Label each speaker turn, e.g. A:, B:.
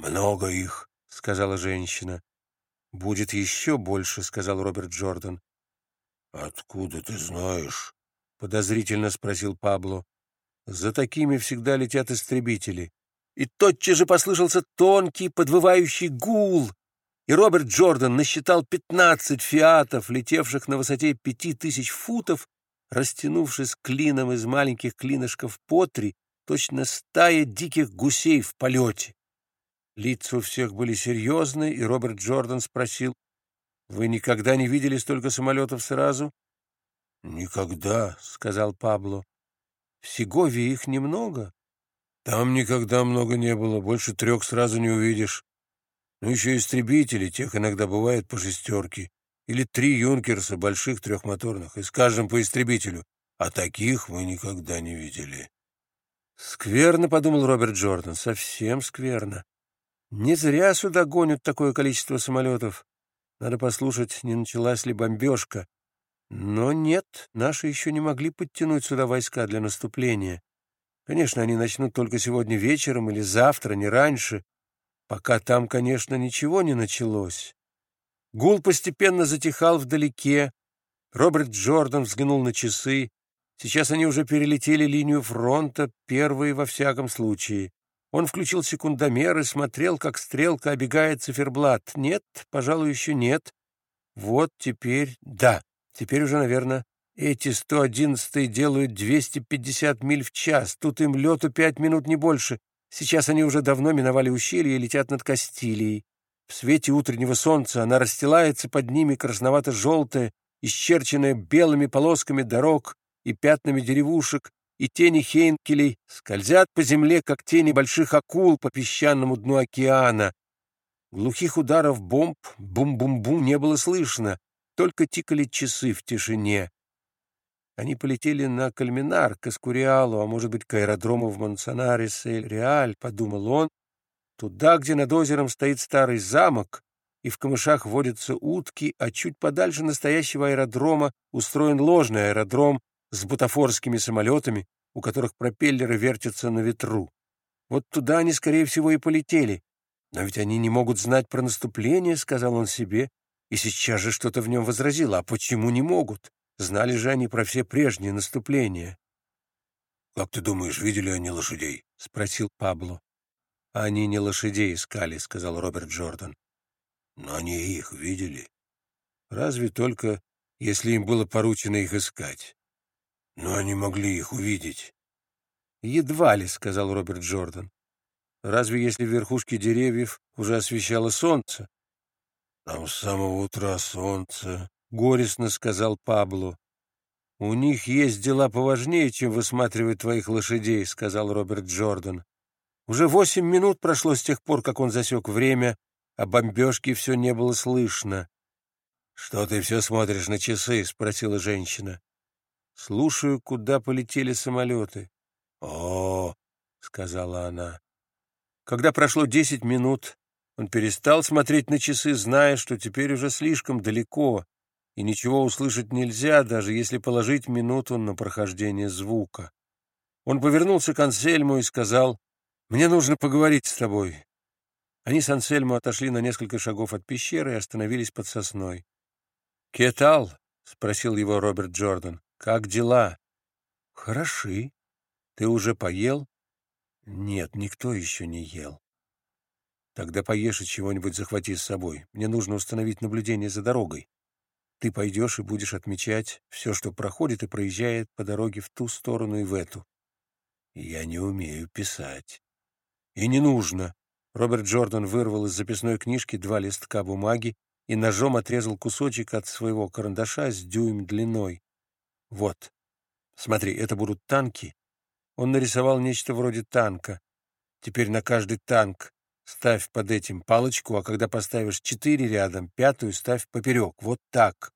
A: «Много их», — сказала женщина.
B: «Будет еще больше», — сказал Роберт Джордан.
A: «Откуда ты знаешь?»
B: — подозрительно спросил Пабло. «За такими всегда летят истребители». И тотчас же послышался тонкий подвывающий гул, и Роберт Джордан насчитал пятнадцать фиатов, летевших на высоте пяти тысяч футов, растянувшись клином из маленьких клинышков по три, точно стая диких гусей в полете. Лица у всех были серьезные, и Роберт Джордан спросил, «Вы никогда не видели столько самолетов сразу?»
A: «Никогда», — сказал Пабло.
B: «В Сегове их немного?»
A: «Там никогда много не было, больше трех сразу не увидишь. Ну, еще истребители, тех иногда бывает по шестерке. Или три юнкерса, больших трехмоторных, и с каждым по истребителю. А таких мы никогда не видели».
B: «Скверно», — подумал Роберт Джордан, — «совсем скверно. Не зря сюда гонят такое количество самолетов. Надо послушать, не началась ли бомбежка. Но нет, наши еще не могли подтянуть сюда войска для наступления. Конечно, они начнут только сегодня вечером или завтра, не раньше. Пока там, конечно, ничего не началось. Гул постепенно затихал вдалеке. Роберт Джордан взглянул на часы. Сейчас они уже перелетели линию фронта, первые во всяком случае. Он включил секундомер и смотрел, как стрелка обегает циферблат. Нет, пожалуй, еще нет. Вот теперь... Да, теперь уже, наверное, эти 111-е делают 250 миль в час. Тут им лету пять минут, не больше. Сейчас они уже давно миновали ущелье и летят над Кастилией. В свете утреннего солнца она расстилается под ними красновато-желтая, исчерченная белыми полосками дорог и пятнами деревушек, и тени хейнкелей скользят по земле, как тени больших акул по песчаному дну океана. Глухих ударов бомб бум-бум-бум не было слышно, только тикали часы в тишине. Они полетели на Кальминар, к Эскуриалу, а может быть, к аэродрому в Монсонарес-Эль-Реаль, подумал он, туда, где над озером стоит старый замок, и в камышах водятся утки, а чуть подальше настоящего аэродрома устроен ложный аэродром с бутафорскими самолетами, у которых пропеллеры вертятся на ветру. Вот туда они, скорее всего, и полетели. Но ведь они не могут знать про наступление, — сказал он себе, и сейчас же что-то в нем возразило. А почему не могут? Знали же они про все прежние наступления.
A: — Как ты думаешь, видели они лошадей?
B: — спросил Пабло. — Они не лошадей искали, — сказал Роберт Джордан.
A: — Но они их видели.
B: — Разве только, если им было поручено их искать.
A: — Но они могли их увидеть.
B: — Едва ли, — сказал Роберт Джордан. — Разве если в верхушке деревьев уже освещало солнце?
A: — Там с самого утра солнце, —
B: горестно сказал Пабло. «У них есть дела поважнее, чем высматривать твоих лошадей», — сказал Роберт Джордан. Уже восемь минут прошло с тех пор, как он засек время, а бомбежки все не было слышно. «Что ты все смотришь на часы?» — спросила женщина. «Слушаю, куда полетели самолеты».
A: «О!»
B: — сказала она. Когда прошло десять минут, он перестал смотреть на часы, зная, что теперь уже слишком далеко, и ничего услышать нельзя, даже если положить минуту на прохождение звука. Он повернулся к Ансельму и сказал, «Мне нужно поговорить с тобой». Они с Ансельмо отошли на несколько шагов от пещеры и остановились под сосной. «Кетал?» — спросил его Роберт Джордан. «Как дела?» «Хороши. Ты уже поел?» «Нет, никто еще не ел». «Тогда поешь и чего-нибудь захвати с собой. Мне нужно установить наблюдение за дорогой. Ты пойдешь и будешь отмечать все, что проходит и проезжает по дороге в ту сторону и в эту. Я не умею писать. И не нужно. Роберт Джордан вырвал из записной книжки два листка бумаги и ножом отрезал кусочек от своего карандаша с дюйм длиной. Вот. Смотри, это будут танки. Он нарисовал нечто вроде танка. Теперь на каждый танк ставь под этим палочку, а когда поставишь четыре рядом, пятую ставь поперек. Вот так.